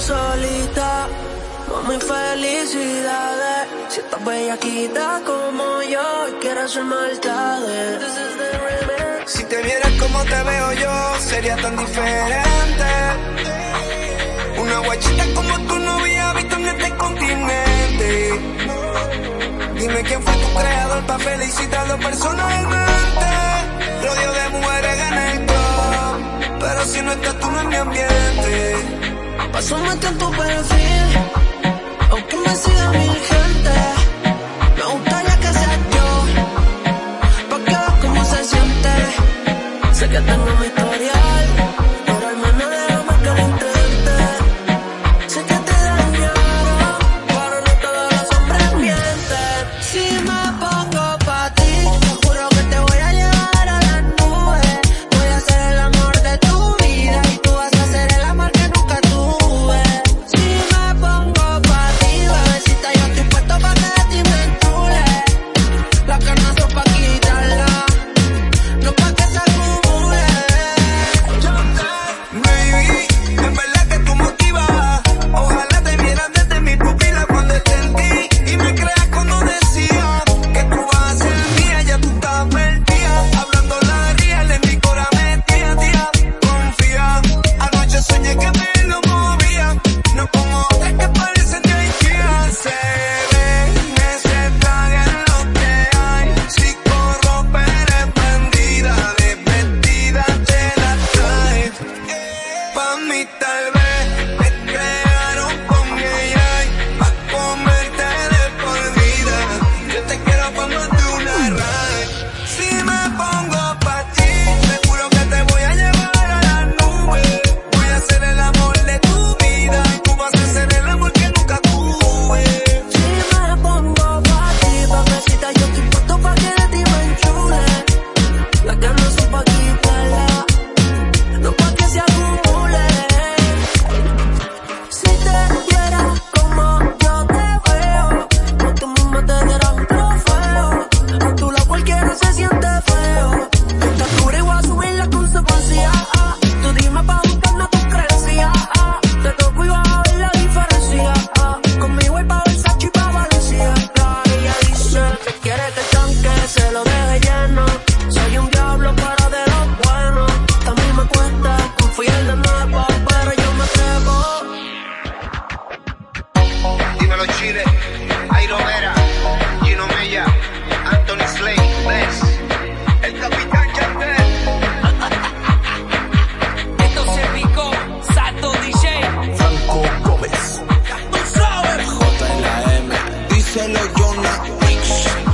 solita. Mami, felicidades. Si estás bellaquita como yo y quieres ser maldades. Si te vieras como te veo yo, sería tan diferente. Una guachita como tú no había visto en este continente. Dime quién fue tu creador para felicitarlo personalmente. Rodeado de mujeres en el club, pero si no estás tú no es mi ambiente. Asómate en tu perfil, aunque me siga mi los chiles, Airo Vera, Gino Mella, Anthony Slay, Bless, el capitán Chantel. Esto se picó, Sato DJ, Franco Gómez, tú sabes, J.L.M., díselo Jonah